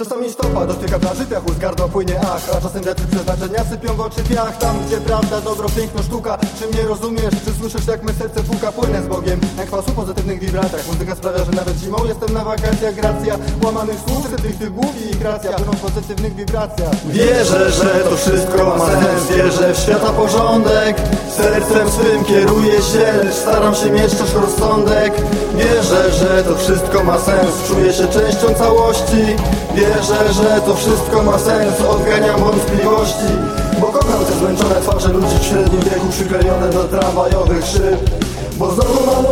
Czasami stopa dotyka plaży, piachu z gardła płynie ach. A czasem wiatry przeznaczenia sypią w oczy piach. Tam gdzie prawda, dobro, piękno, sztuka. Czy mnie rozumiesz, czy słyszysz jak me serce puka? Płynę z Bogiem, jak kwasu pozytywnych wibracjach. Muzyka sprawia, że nawet zimą jestem na wakacjach. Gracja łamanych słów, tych tych i ich racja. Płyną pozytywnych wibracjach. Wierzę, że to wszystko ma sens. Wierzę w świata porządek. Sercem swym kieruję się Lecz staram się mieć też rozsądek. Wierzę, że to wszystko ma sens. Czuję się częścią całości. Wierzę, że to wszystko ma sens. Odganiam wątpliwości Bo kocham te zmęczone twarze ludzi w średnim wieku Przyklejone do tramwajowych szyb. Bo znowu mam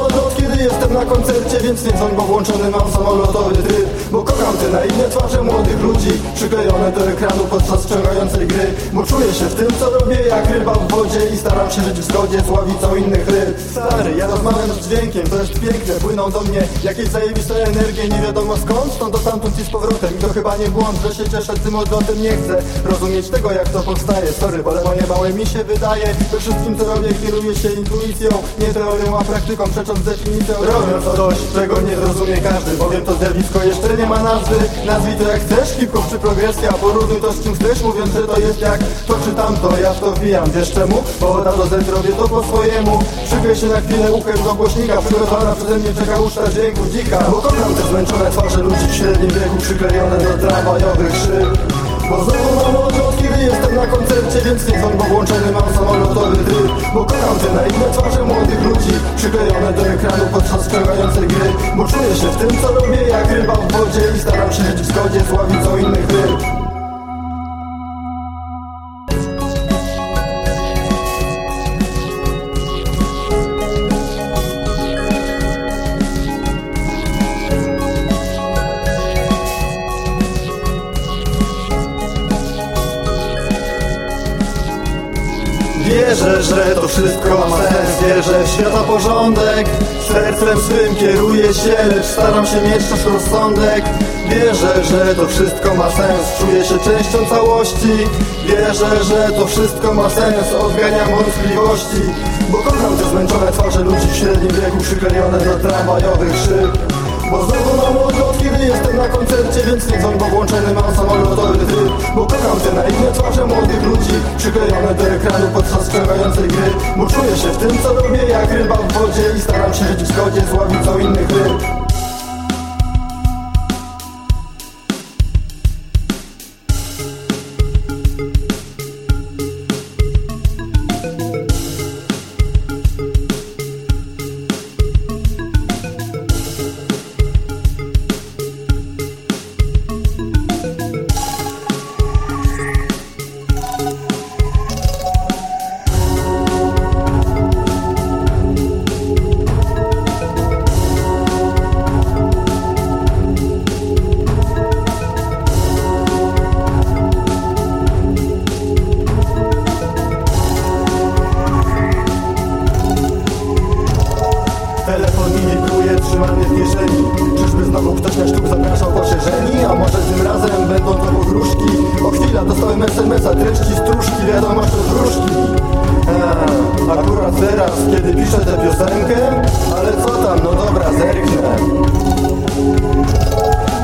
jestem na koncercie Więc nie dzwoń, bo włączony mam samolotowy tryb. Bo kocham te naiwne twarze młodych ludzi Przyklejone do ekranu podczas wciągającej gry. Bo czuję się w tym, co robię jak ryba w wodzie I staram się żyć w zgodzie z ławicą innych ryb. Stary, ja rozmawiam z dźwiękiem, to jest piękne Płyną do mnie jakieś zajebiste energie. Nie wiadomo skąd, stąd do tamtąd i z powrotem. I to chyba nie błąd, że się cieszę tym odlotem Nie chcę rozumieć tego, jak to powstaje. Sorry, bo moje małe mi się wydaje We wszystkim, co robię, kieruję się intuicją Nie teorią, a praktyką przecząc definicją Robiąc coś, czego nie zrozumie każdy Bowiem to zjawisko jeszcze nie ma nazwy. Nazwij to jak chcesz, hip-hop czy progresja Porównuj to z czym chcesz, mówiąc, że to jest jak To czy tamto, ja to wbijam, wiesz czemu? Bo od do robię to po swojemu. Przykryj się na chwilę uchem do głośnika Przygotowana przeze mnie czeka uszta dźwięku dzika. Bo kocham te zmęczone twarze ludzi w średnim wieku Przyklejone do tramwajowych szyb Bo znowu mam odlot, kiedy jestem na koncercie Więc nie dzwoń, bo włączony mam samolotowy tryb Bo kocham te naiwne twarze młodych ludzi Przyklejone do ekranu podczas wciągającej gry. Bo czuję się w tym co robię jak ryba w wodzie I staram się żyć w zgodzie z ławicą innych ryb Wierzę, że to wszystko ma sens. Wierzę w świata porządek. Sercem swym kieruję się Lecz staram się mieć też rozsądek Wierzę, że to wszystko ma sens. Czuję się częścią całości. Wierzę, że to wszystko ma sens. Odganiam wątpliwości Bo kocham te zmęczone twarze ludzi w średnim wieku Przyklejone do tramwajowych szyb. Bo znowu mam odlot, kiedy jestem na koncercie Więc nie dzwoń, bo włączony mam samolotowy tryb Bo kocham te naiwne twarze młodych ludzi Przyklejone do ekranu podczas wciągającej gry. Bo czuję się w tym, co robię jak ryba w wodzie I staram się żyć w zgodzie z ławicą innych ryb treści stróżki Wiadomość od wróżki. A, Akurat teraz, kiedy piszę tę piosenkę Ale co tam, no dobra, zerknę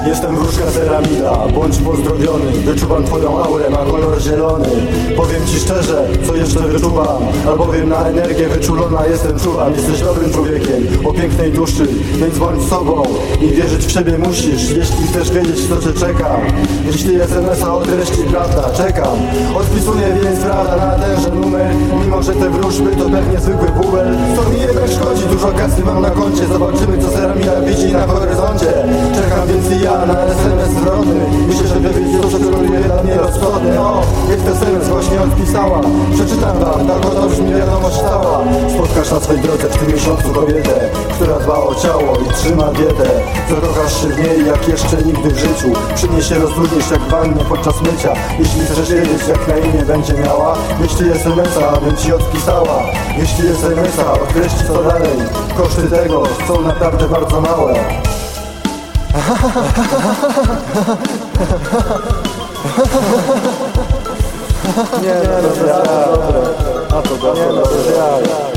Jestem wróżka ceramida, bądź pozdrowiony. Wyczuwam twoją aurę, ma kolor zielony. Powiem ci szczerze, co jeszcze wyczuwam. Albowiem na energię wyczulona jestem czuwam. Jesteś dobrym człowiekiem, pięknej duszy Więc bądź sobą i wierzyć w siebie musisz Jeśli chcesz wiedzieć, co cię czeka. Jeśli SMS-a o treści prawda, czekam. Odpisuję więc prawda na tenże numer Mimo, że te wróżby to pewnie zwykły bubel. Co mi jednak szkodzi, dużo kasy mam na koncie Zobaczymy, co ceramida widzi na horyzoncie. Czekam więc i ja na SMS zwrotny. Myślę, że wiedzieć, co celuje dla mnie rozsądny. O, jest SMS właśnie odpisała. Przeczytam wam, tak oto brzmi wiadomość stała Spotkasz na swej drodze w tym miesiącu kobietę Która dba o ciało i trzyma dietę. Zakochasz się w niej jak jeszcze nigdy w życiu. Przyniesie rozluźnisz jak w podczas mycia. Jeśli chcesz wiedzieć jak na imię będzie miała Jeśli SMS-a, abym ci odpisała. Jeśli SMS-a, odkreśli co dalej. Koszty tego są naprawdę bardzo małe Nie, no to jest dobre. A to dobre. Nie, no to jest jaj.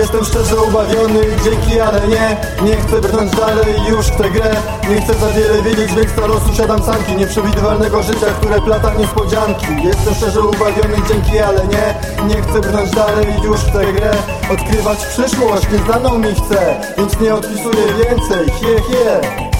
Jestem szczerze ubawiony, dzięki, ale nie. Nie chcę brnąć dalej już w tę grę. Nie chcę za wiele wiedzieć, więc na losu siadam sanki Nieprzewidywalnego życia, które plata niespodzianki. Jestem szczerze ubawiony, dzięki, ale nie. Nie chcę brnąć dalej już w tę grę. Odkrywać przyszłość, nieznaną mi chcę Więc nie odpisuję więcej, hie hie